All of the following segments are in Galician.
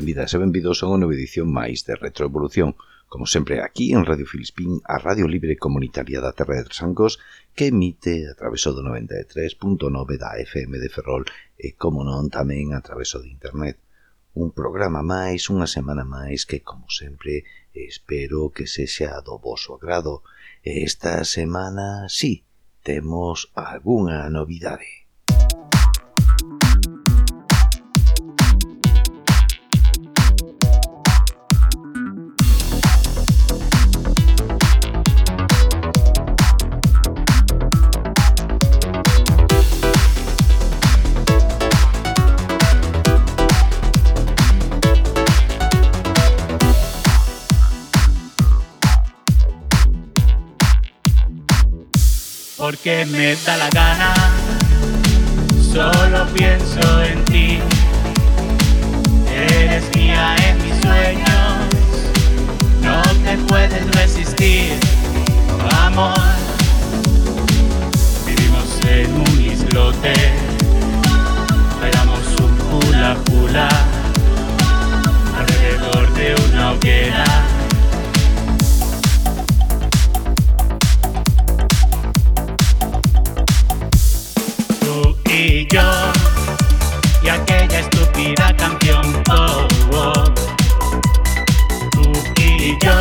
Benvidas e benvidos a unha nova edición máis de Retroevolución, como sempre aquí en Radio Filispín, a radio libre comunitaria da Terra de Trasancos, que emite a traveso do 93.9 da FM de Ferrol e, como non, tamén a traveso de Internet. Un programa máis, unha semana máis que, como sempre, espero que sexa do vosso agrado. Esta semana, sí, temos algunha novidade. Porque me da la gana. Solo pienso en ti. Eres mía en mis sueños. No te puedes resistir, amor. Vivimos en un islote. Bailamos un hula hula alrededor de una hoguera. Yo y aquella estúpida canción. Oh, oh. Tú y yo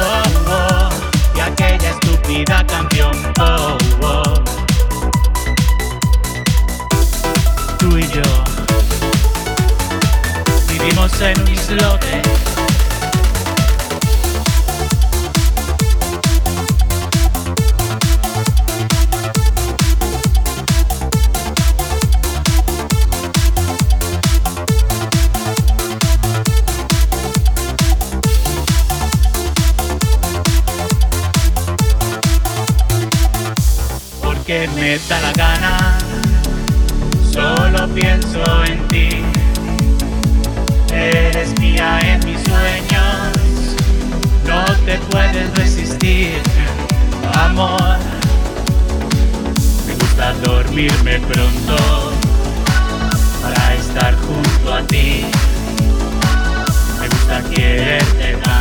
oh, y aquella estúpida canción. Oh, oh. Tú y yo vivimos en un islote. Me da la gana, solo pienso en ti. Eres mía en mis sueños, no te puedes resistir, amor. Me gusta dormirme pronto para estar junto a ti. Me gusta quererte tanto.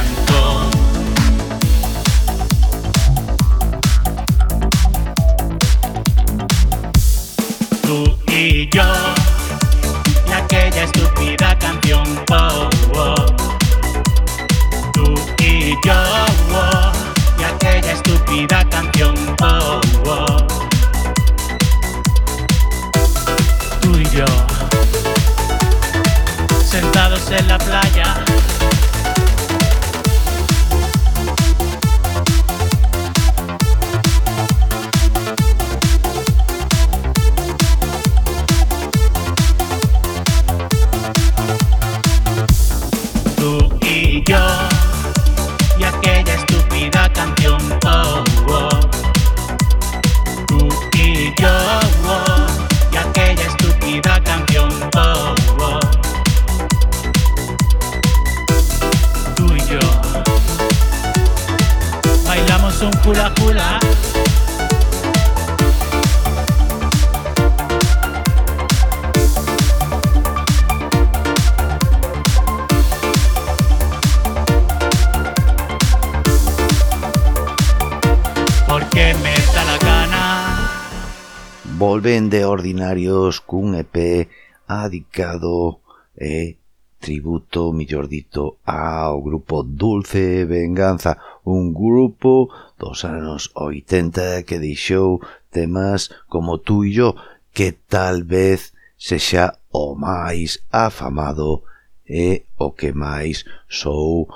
de ordinarios cun EP adicado e tributo, millor dito, ao grupo Dulce Venganza, un grupo dos anos 80 que deixou temas como tú e yo, que tal vez sexa o máis afamado e o que máis sou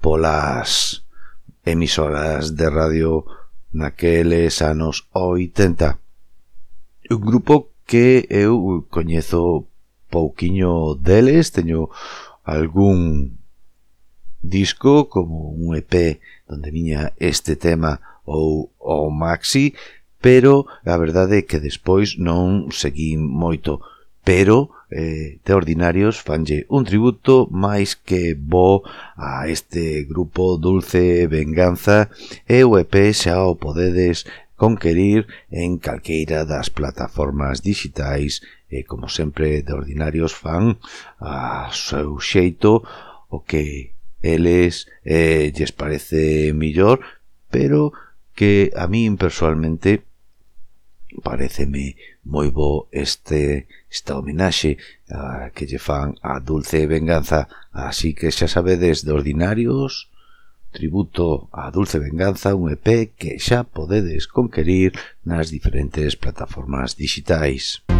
polas emisoras de radio naqueles anos 80 un grupo que eu coñezo pouquiño deles, teño algún disco como un EP donde viña este tema ou o maxi, pero a verdade é que despois non seguí moito, pero eh, de ordinarios fanlle un tributo máis que bo a este grupo Dulce Venganza e o EP xa o podedes conquerir en calqueira das plataformas digitais e, como sempre, de ordinarios fan a seu xeito o que eles eh, lles parece millor, pero que a min personalmente pareceme moi bo este esta homenaxe a, que lle fan a Dulce Venganza, así que xa sabedes de ordinarios tributo a Dulce Venganza, un EP que xa podedes conquerir nas diferentes plataformas digitais. Música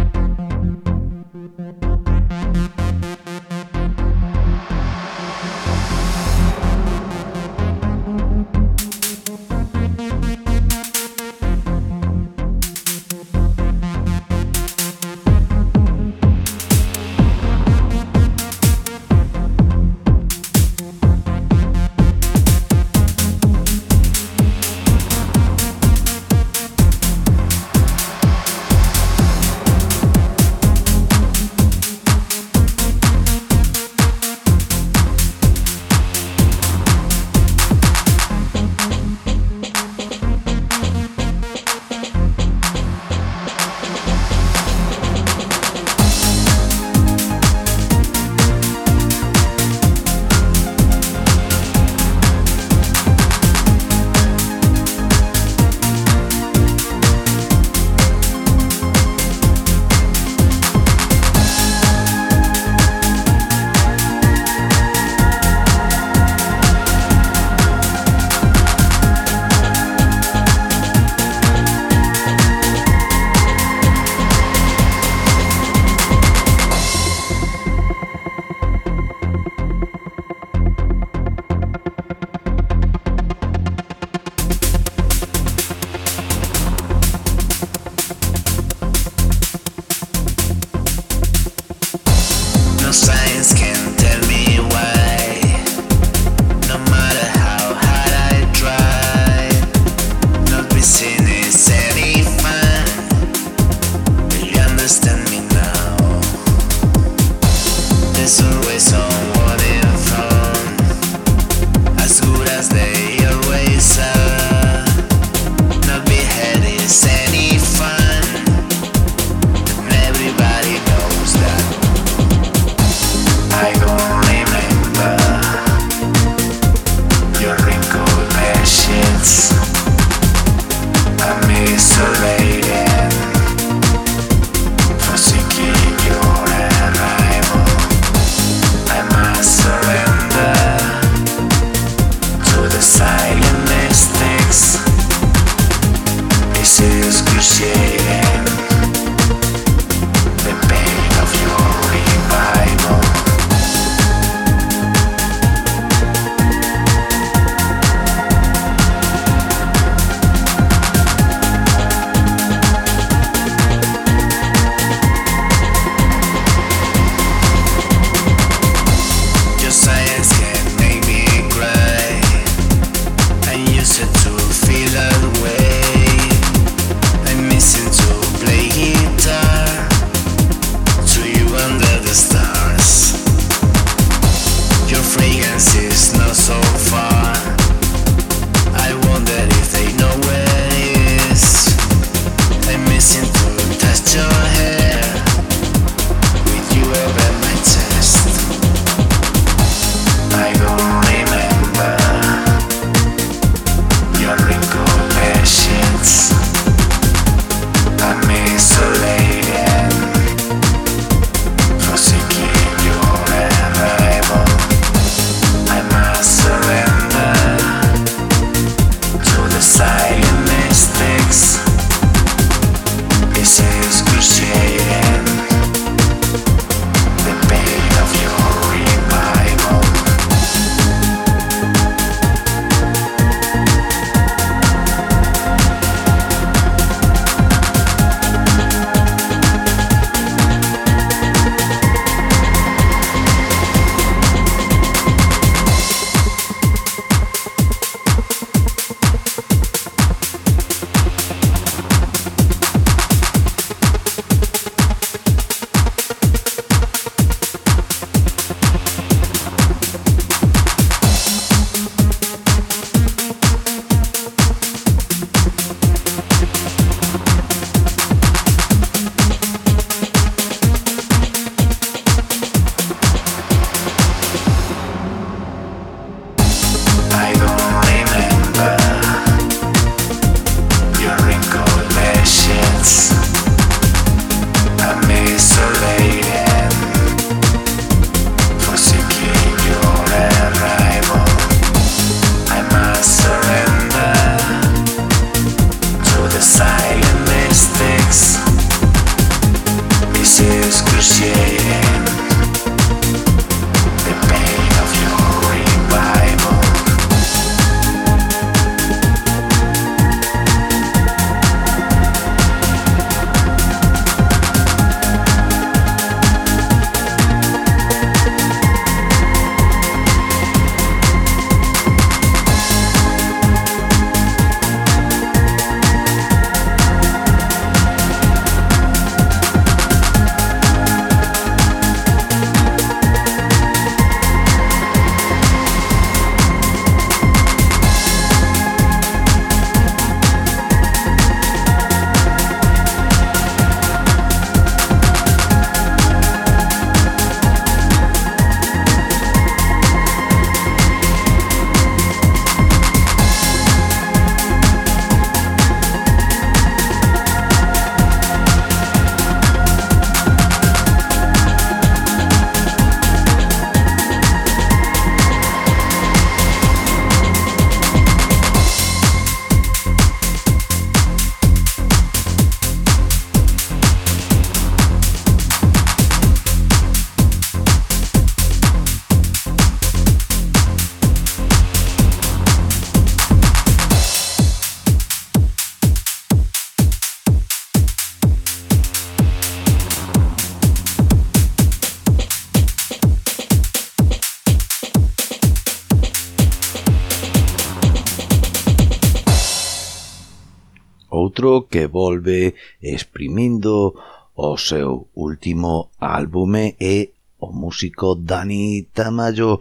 que volve exprimindo o seu último álbume e o músico Dani Tamayo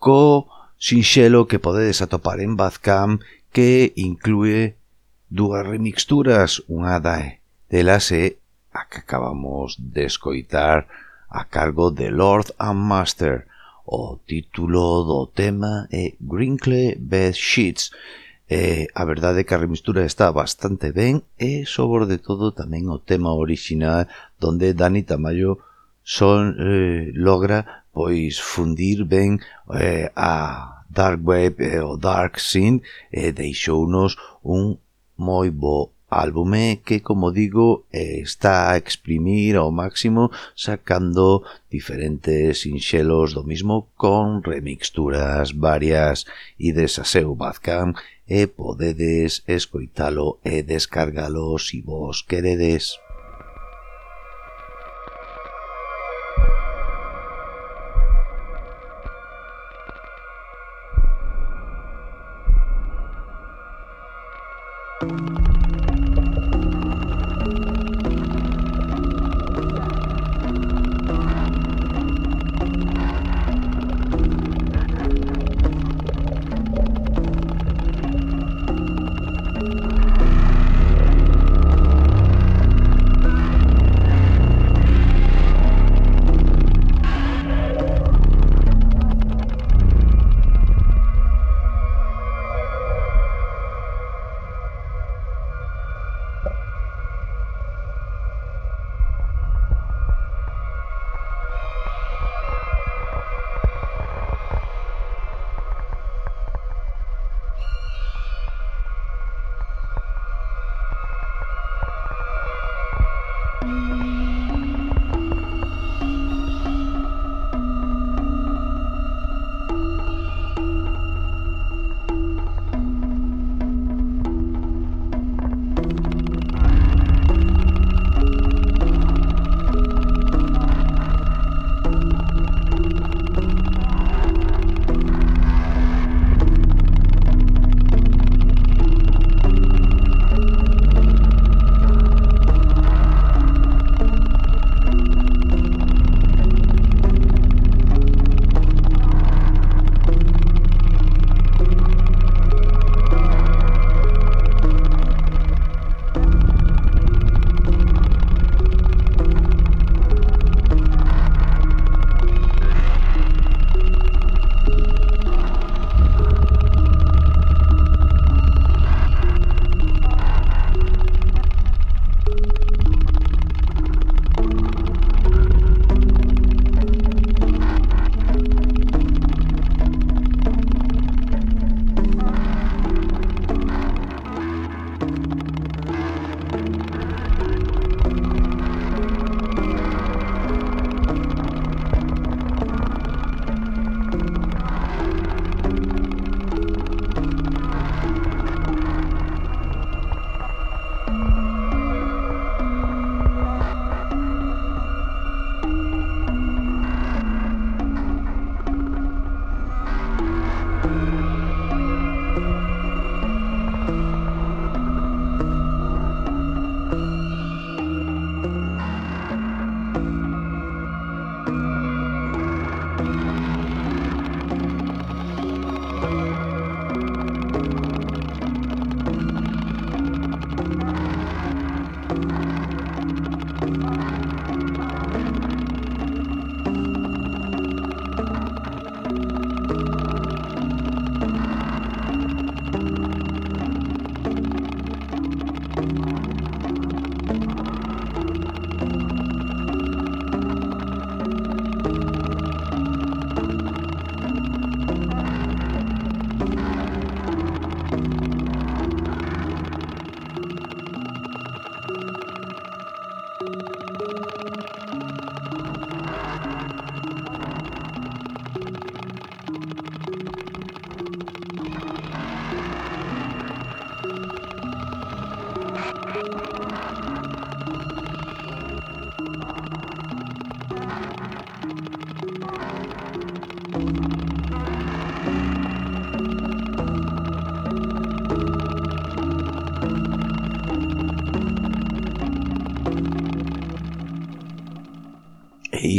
co sinxelo que podedes atopar en Bazcam que inclúe dúas remixturas, unha da delas é a que acabamos de escoitar a cargo de Lord and Master. O título do tema é Grinkle Bed Sheets Eh, a verdade é que a remistura está bastante ben e sobre todo tamén o tema orixinal donde Dani Tamayo son eh, logra pois fundir ben eh, a dark web e eh, o dark scene e eh, deixounos un moi bo álbume que, como digo, eh, está a exprimir ao máximo sacando diferentes sinxelos do mismo con remixturas varias e desa seu e podedes escoitalo e descargalo si vos queredes.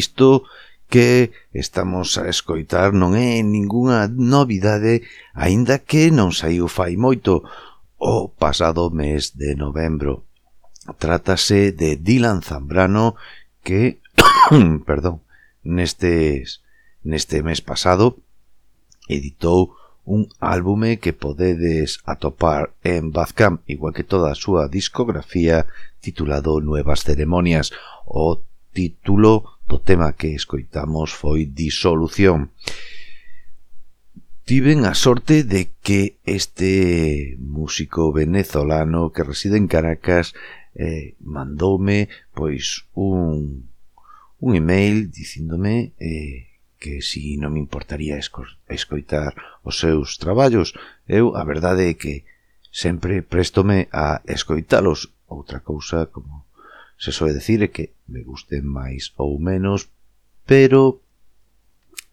Isto que estamos a escoitar non é ningunha novidade, aínda que non saiu fai moito o pasado mes de novembro. Trátase de Dylan Zambrano que, perdón, nestes, neste mes pasado editou un álbume que podedes atopar en Bazcam, igual que toda a súa discografía titulado Nuevas Ceremonias. O título do tema que escoitamos foi Disolución. Tiven a sorte de que este músico venezolano que reside en Caracas eh, mandoume pois un, un email dicíndome eh, que si non me importaría esco, escoitar os seus traballos. Eu a verdade é que sempre préstome a escoitalos. Outra cousa, como se soe decir é que me guste máis ou menos, pero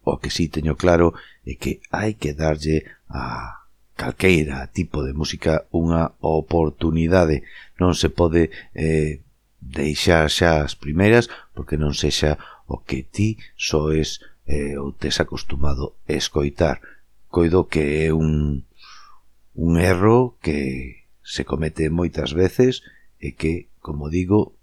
o que sí teño claro é que hai que darlle a calqueira tipo de música unha oportunidade. Non se pode eh, deixar xa as primeiras porque non sexa o que ti soes eh, ou tes acostumado a escoitar. Coido que é un, un erro que se comete moitas veces e que, como digo,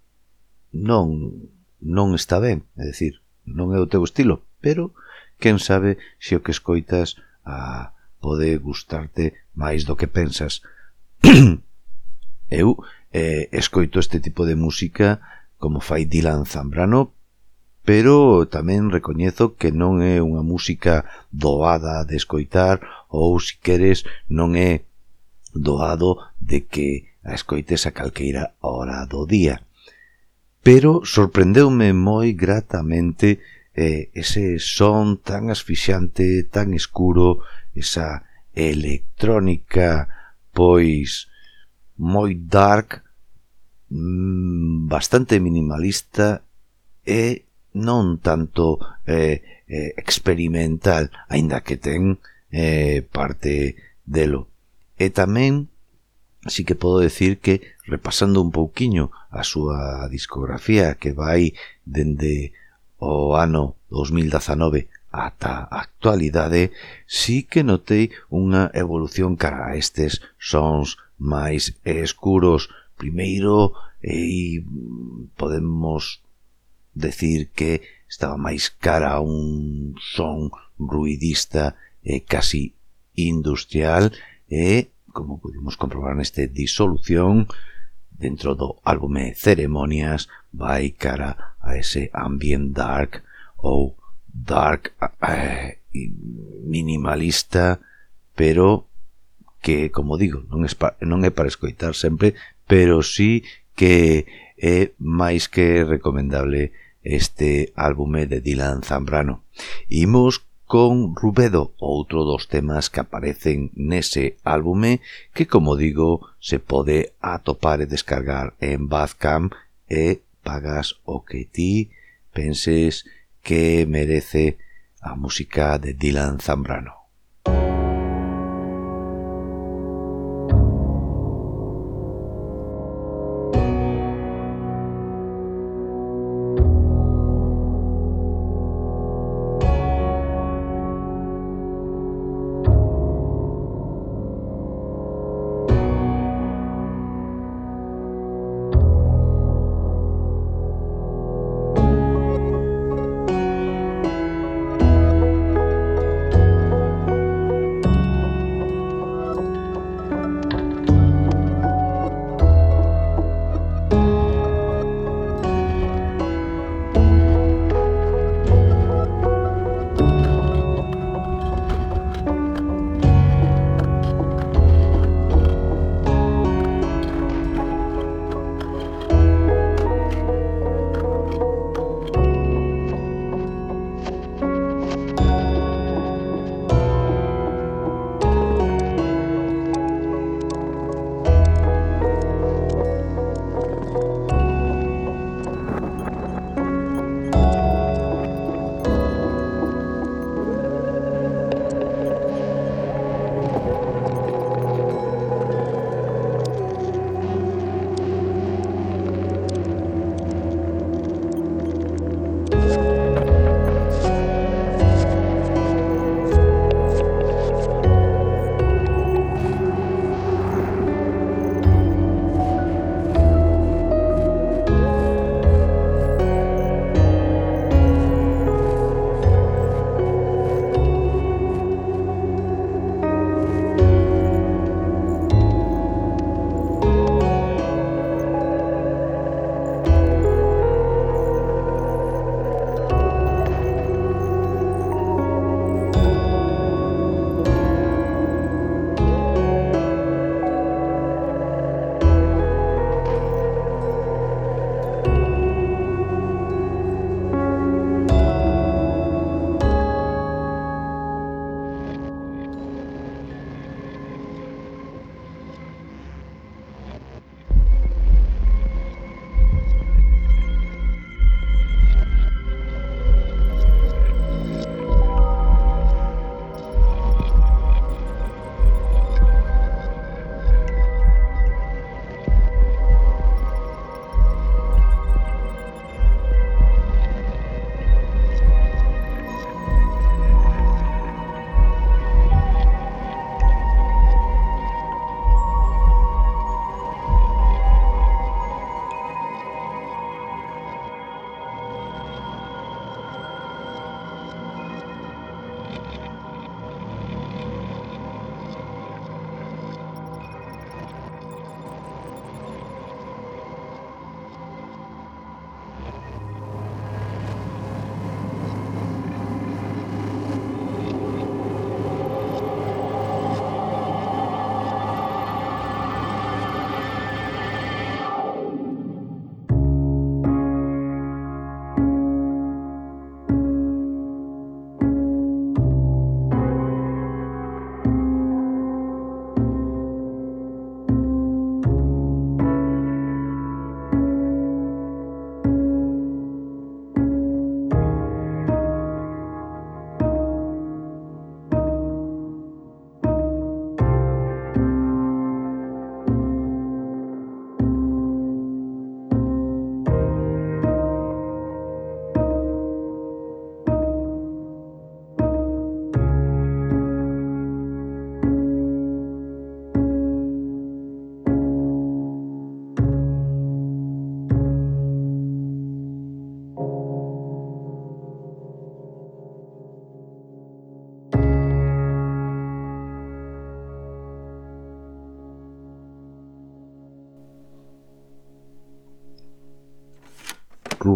non non está ben, é dicir, non é o teu estilo, pero quen sabe se o que escoitas a pode gustarte máis do que pensas. Eu eh, escoito este tipo de música como fai Dylan Zambrano, pero tamén recoñezo que non é unha música doada de escoitar ou, se si queres, non é doado de que a escoites a calqueira hora do día pero sorprendeume moi gratamente eh, ese son tan asfixiante, tan escuro, esa electrónica, pois moi dark, mm, bastante minimalista e non tanto eh, eh, experimental, aínda que ten eh, parte delo. E tamén Así que podo decir que, repasando un pouquiño a súa discografía que vai dende o ano 2019 ata a actualidade, sí que notei unha evolución cara a estes sons máis escuros. Primeiro, eh, e podemos decir que estaba máis cara a un son ruidista e casi industrial e como pudimos comprobar neste Disolución, dentro do álbume Ceremonias, vai cara a ese ambient dark ou dark eh, minimalista, pero que, como digo, non, é non é para escoitar sempre, pero sí que é máis que recomendable este álbume de Dylan Zambrano. Imos con Rubedo, outro dos temas que aparecen nese álbume que, como digo, se pode atopar e descargar en Bandcamp e pagas o que ti penses que merece a música de Dylan Zambrano.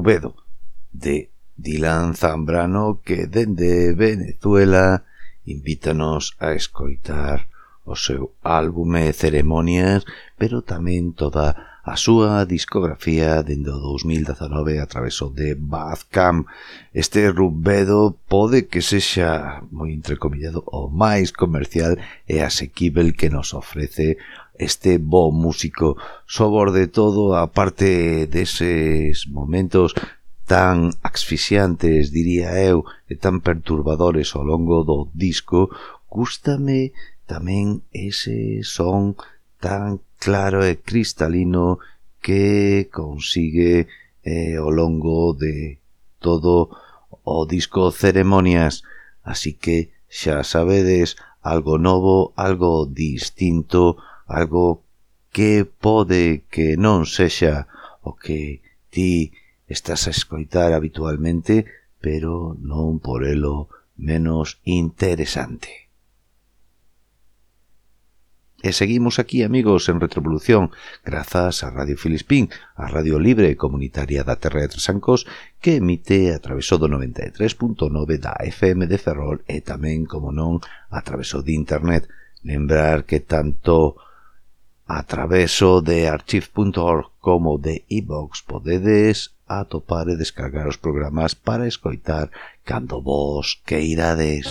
Rubedo de Dylan Zambrano que dende Venezuela invítanos a escoitar o seu álbume Ceremonias, pero tamén toda a súa discografía dende o 2019 a traveso de Bazcam. Este rubedo pode que sexa moi entrecomillado o máis comercial e asequível que nos ofrece este bo músico sobor de todo a parte deses momentos tan asfixiantes, diría eu, e tan perturbadores ao longo do disco, gústame tamén ese son tan claro e cristalino que consigue eh, ao longo de todo o disco Ceremonias. Así que xa sabedes, algo novo, algo distinto, algo que pode que non sexa o que ti estás a escoitar habitualmente, pero non por elo menos interesante. E seguimos aquí, amigos, en Retrovolución, grazas a Radio Filispín, a Radio Libre e Comunitaria da Terra de Tresancos, que emite a traveso do 93.9 da FM de Ferrol e tamén, como non, a traveso de Internet. Lembrar que tanto a traveso de archive.org como de iVox podedes atopar e descargar os programas para escoitar cando vos queirades.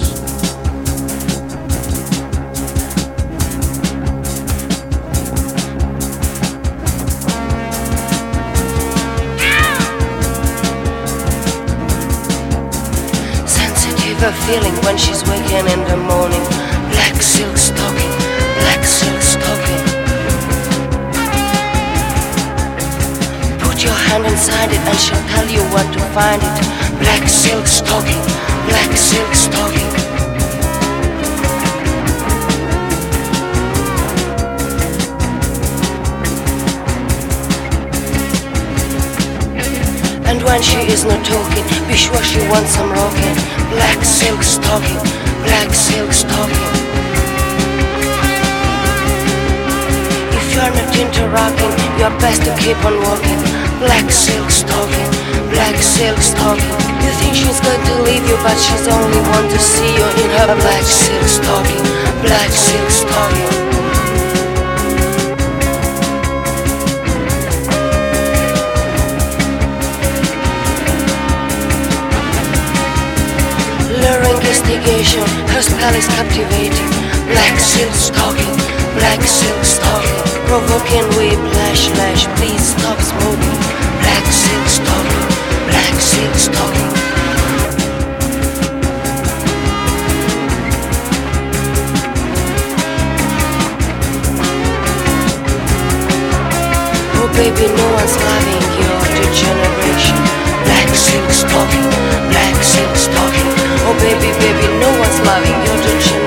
Her feeling when she's waking in the morning. Inside it and she'll tell you what to find it. Black silk stocking, black silk stocking. And when she is not talking, be sure she wants some rocking black silk stocking, black silk stocking. You're not into rocking, you're best to keep on walking. Black silk stocking, black silk stocking. You think she's going to leave you, but she's only want to see you in her black silk stocking, black silk stocking. investigation, her spell is captivating. Black silk stocking, black silk stocking, provoking whiplash, lash. Please stop smoking. Black silk stocking, black silk stocking. Oh baby, no one's loving your degeneration. Black silk stocking, black silk stocking. Oh baby, baby, no one's loving your generation.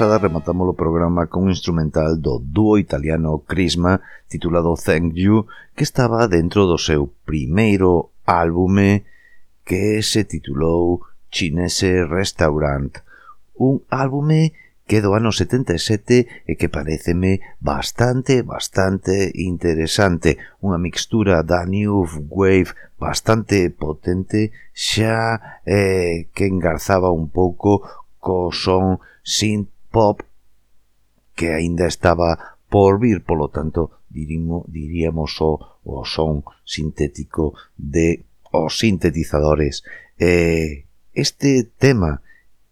pasada rematamos o programa con un instrumental do dúo italiano Crisma titulado Thank You que estaba dentro do seu primeiro álbume que se titulou Chinese Restaurant, un álbume que do ano 77 e que pareceme bastante, bastante interesante. Unha mixtura da New Wave bastante potente xa eh, que engarzaba un pouco co son synth pop que aínda estaba por vir, polo tanto, dirimo, diríamos o, o son sintético de os sintetizadores. Eh, este tema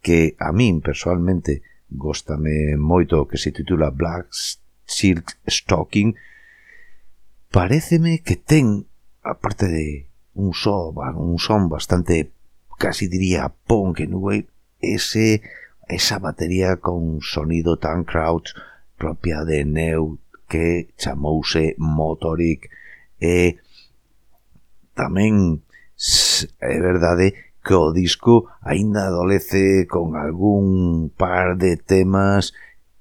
que a min personalmente gostame moito que se titula Black Silk Stocking pareceme que ten aparte de un son, un son bastante casi diría punk en wave ese esa batería con sonido tan crouch propia de Neu que chamouse Motoric e tamén é verdade que o disco aínda adolece con algún par de temas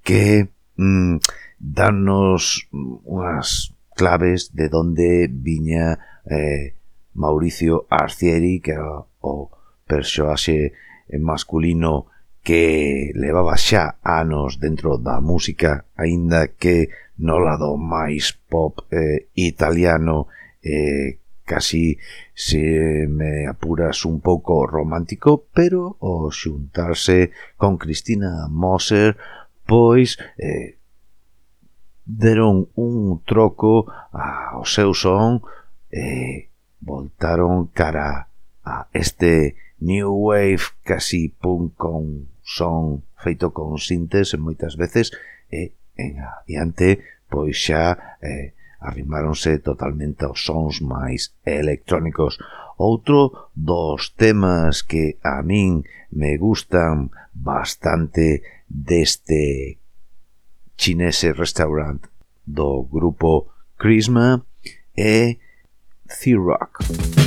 que mm, danos unhas claves de donde viña eh, Mauricio Arcieri, que era o persoaxe masculino que levaba xa anos dentro da música, aínda que no lado máis pop eh, italiano, eh, casi se me apuras un pouco romántico, pero o xuntarse con Cristina Moser, pois eh, deron un troco ao seu son e eh, voltaron cara a este New Wave casi punk con son feito con sintes moitas veces e en adiante pois xa eh, arrimáronse totalmente aos sons máis electrónicos. Outro dos temas que a min me gustan bastante deste chinese restaurant do grupo Crisma é The Rock.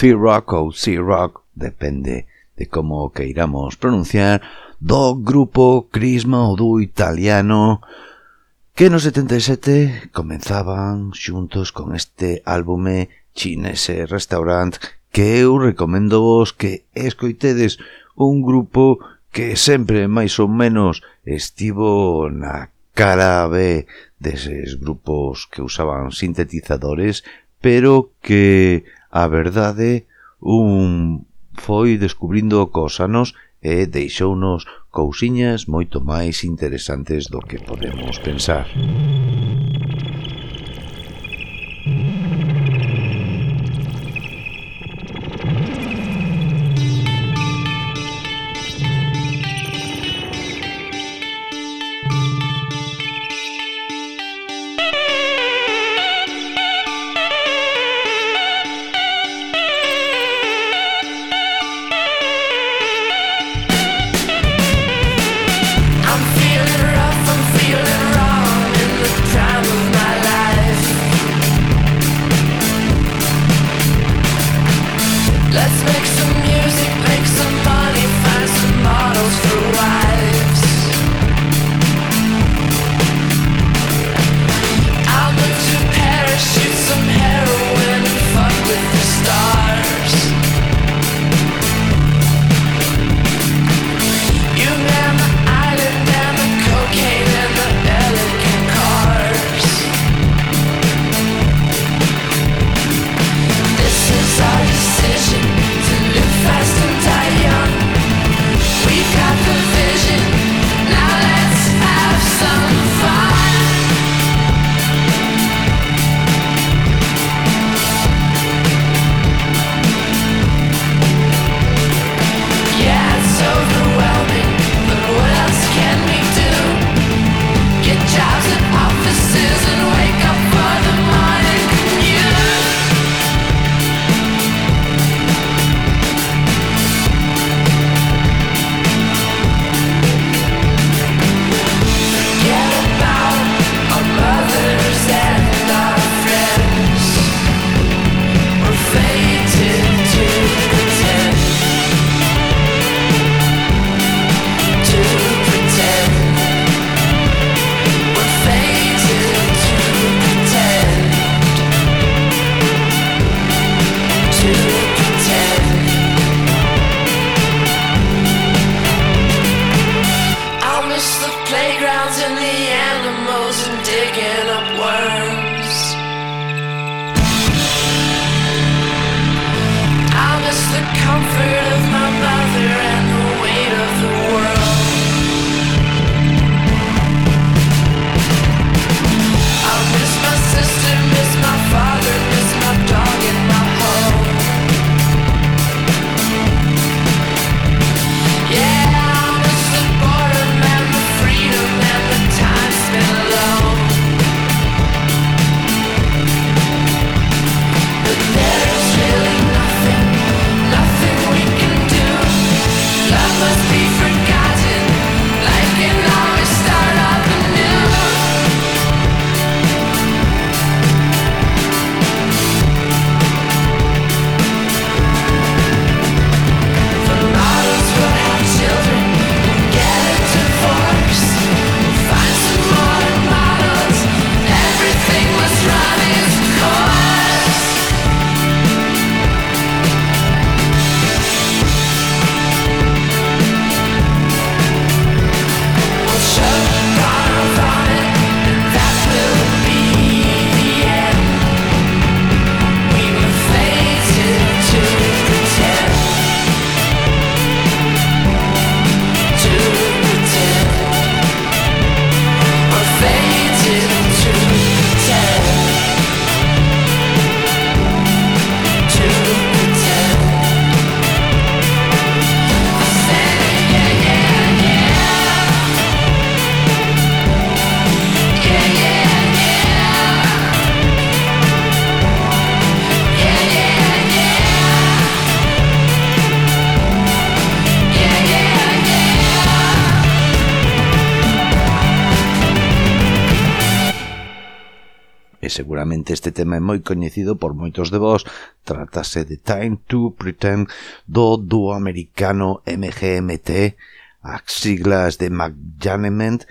C-Rock ou C-Rock, depende de como queiramos pronunciar, do grupo Crisma ou do italiano que no 77 comenzaban xuntos con este álbume Chinese Restaurant que eu recomendo vos que escoitedes un grupo que sempre máis ou menos estivo na cara B deses grupos que usaban sintetizadores pero que A verdade, un foi descubrindo cos anos e deixounos cousiñas moito máis interesantes do que podemos pensar. seguramente este tema é moi coñecido por moitos de vós, tratase de Time to Pretend do dúo americano MGMT, as siglas de McJanement,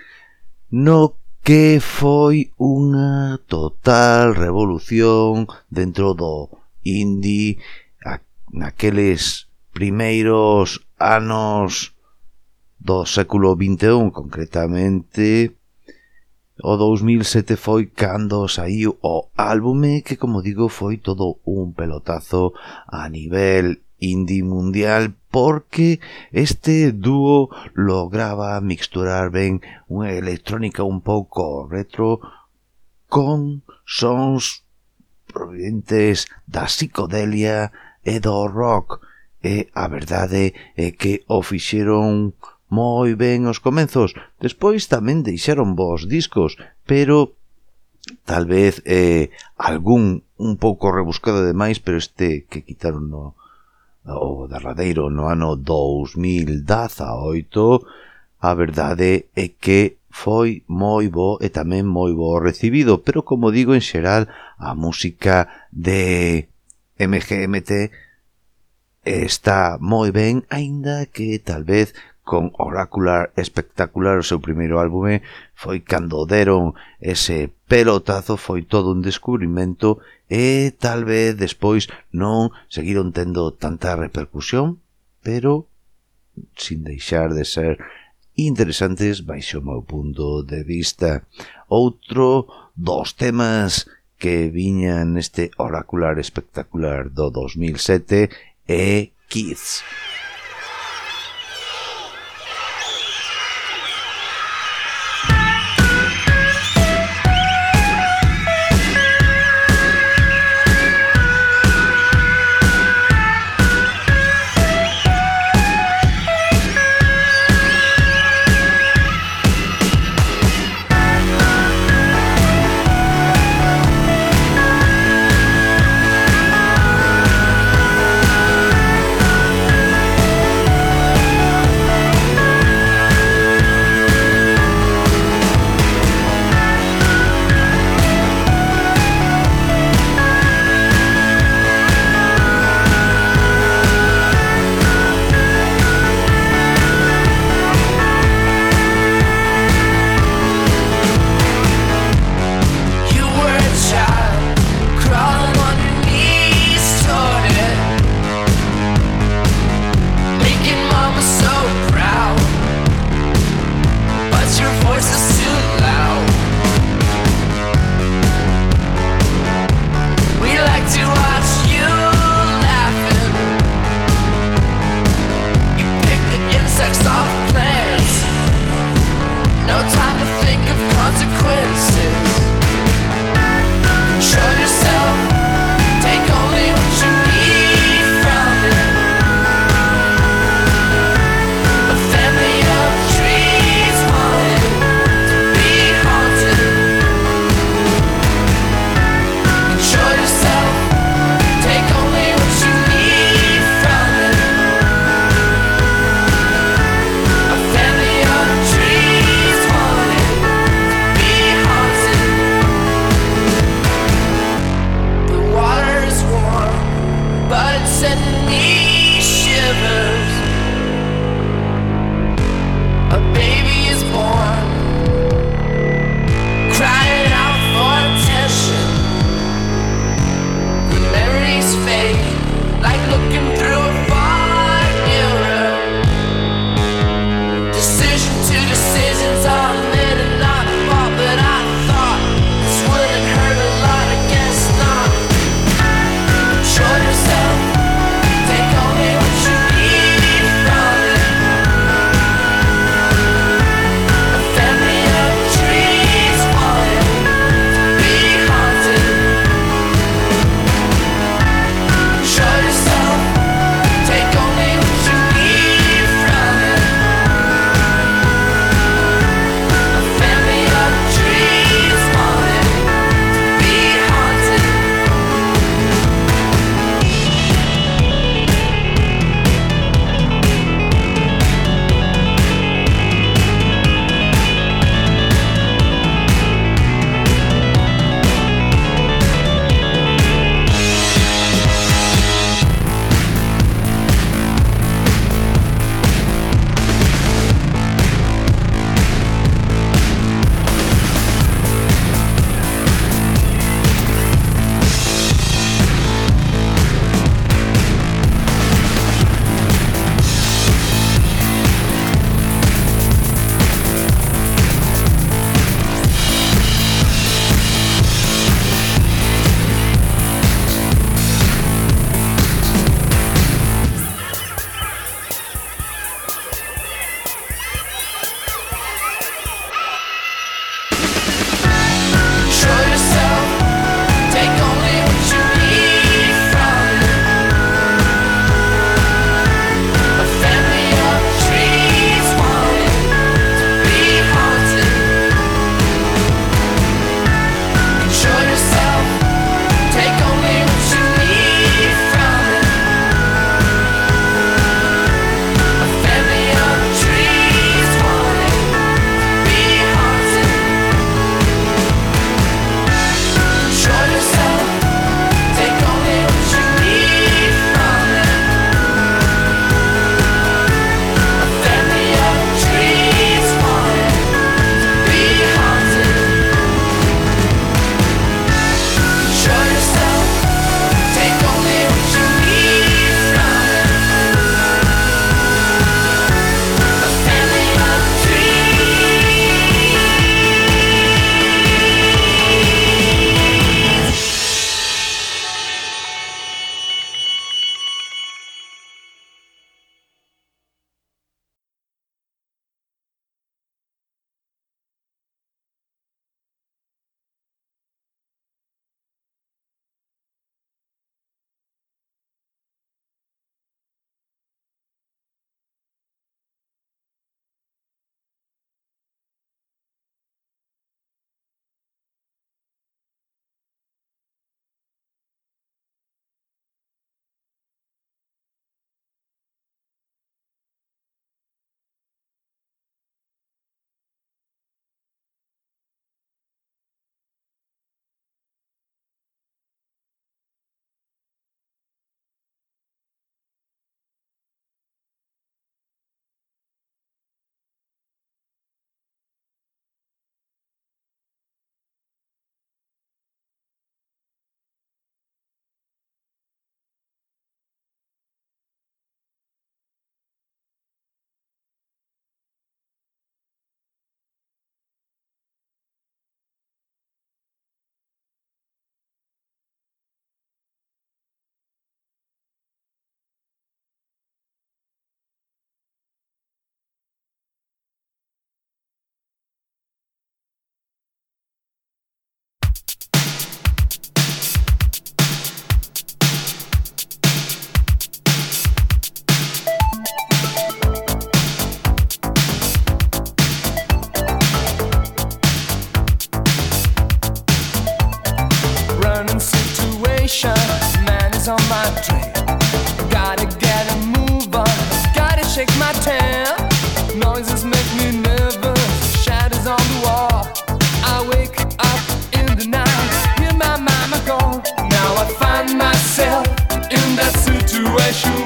no que foi unha total revolución dentro do indie naqueles primeiros anos do século XXI, concretamente O 2007 foi cando saiu o álbume que, como digo, foi todo un pelotazo a nivel indie mundial porque este dúo lograba mixturar ben unha electrónica un pouco retro con sons provenientes da psicodelia e do rock. E a verdade é que o fixeron moi ben os comenzos, despois tamén deixaron vos discos, pero tal vez eh, algún un pouco rebuscado demais, pero este que quitaron no o derradeiro no ano 2018 a verdade é que foi moi bo e tamén moi bo recibido, pero como digo en xeral a música de MGMT está moi ben, aínda que tal vez con Oracular espectacular o seu primeiro álbume foi cando deron ese pelotazo foi todo un descubrimento e tal vez despois non seguiron tendo tanta repercusión pero sin deixar de ser interesantes baixo o meu punto de vista outro dos temas que viñan neste oracular espectacular do 2007 é Kids.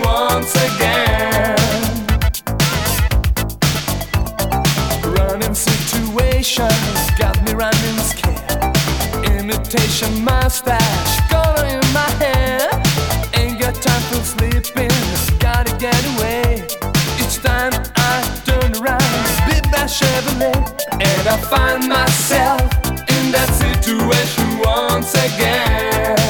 once again. Running got me running scared. Imitation mustache, in my hair. Ain't got time for sleeping, gotta get away. Time I turn around, Chevrolet, and I find myself in that situation once again.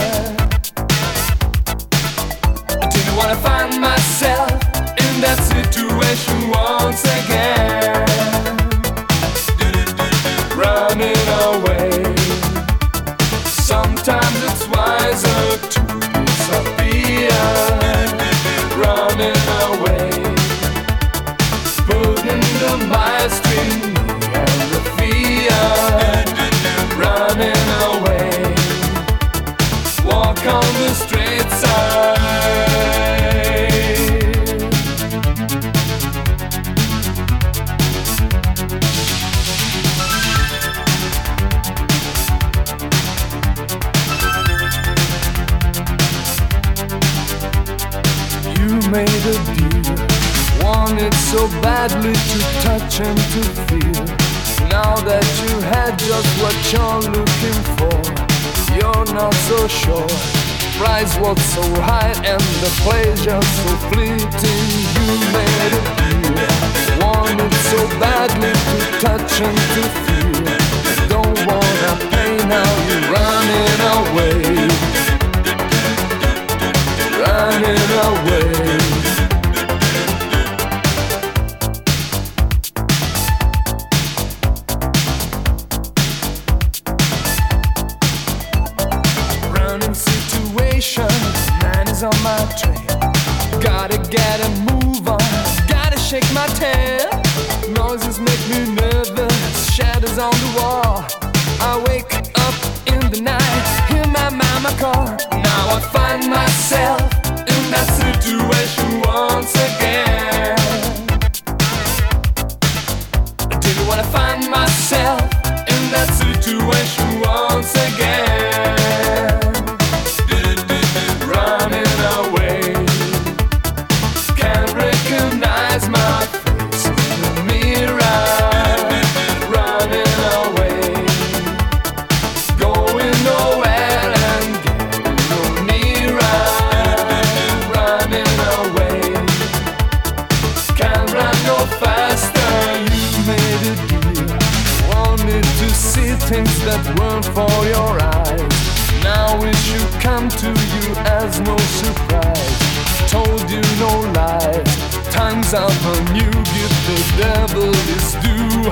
That situation once again. So badly to touch and to feel. Now that you had just what you're looking for, you're not so sure. Price was so high and the pleasure so fleeting. You made a deal, wanted so badly to touch and to feel. Don't wanna pay now, you're running away running away. Myself someone you give the devil is due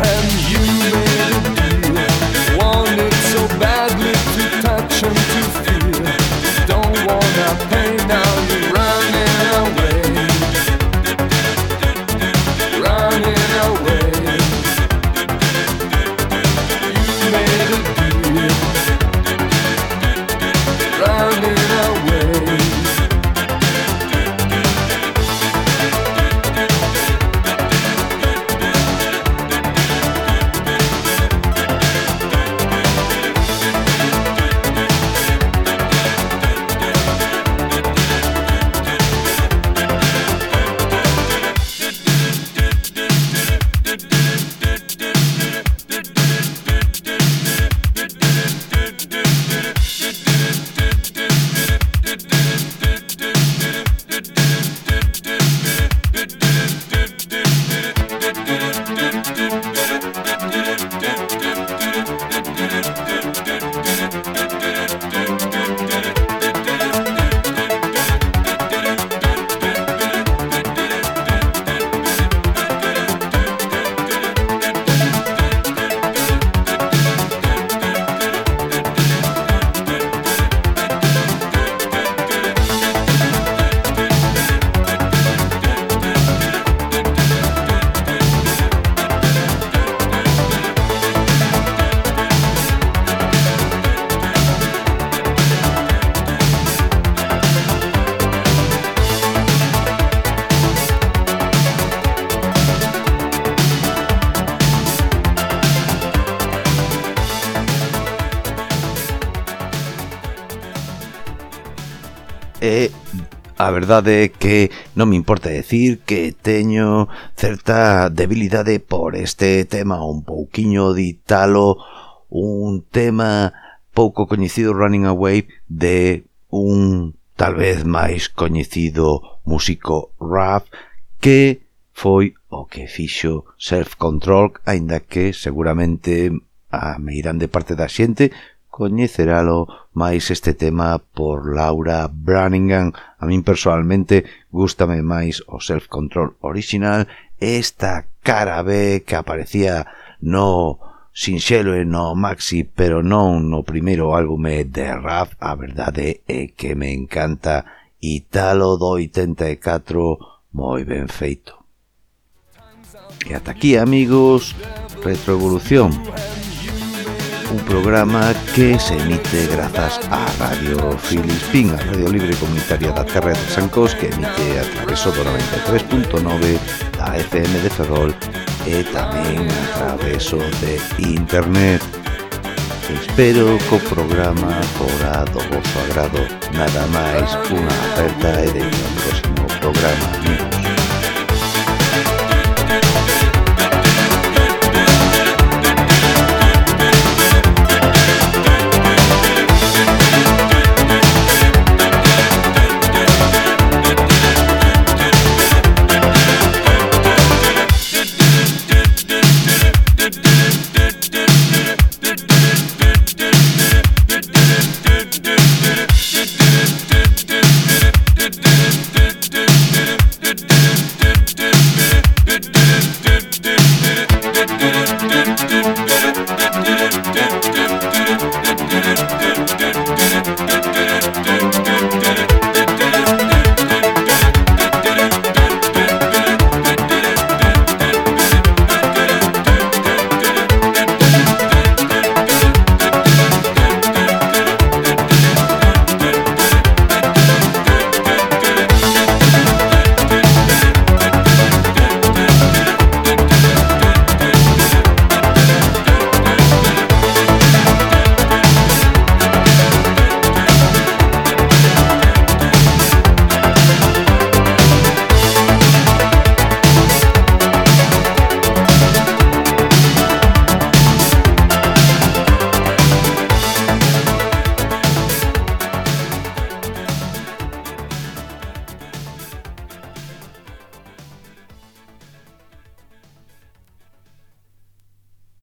verdade é que non me importa decir que teño certa debilidade por este tema un pouquiño ditalo un tema pouco coñecido Running Away de un tal vez máis coñecido músico rap que foi o que fixo Self Control, aínda que seguramente a meirande parte da xente coñeceralo máis este tema por Laura Branningham. A min personalmente gústame máis o self-control original esta cara B que aparecía no sinxelo e no maxi, pero non no primeiro álbume de rap. A verdade é que me encanta Italo do 84 moi ben feito. E ata aquí, amigos, Retroevolución un programa que se emite grazas á Radio Filispín, a Radio Libre Comunitaria da Terra de Sancos, que emite a través do 93.9 da FM de Ferrol e tamén a través de Internet. Espero que o programa fora do vosso agrado. Nada máis, unha aperta e de un próximo programa, amigos.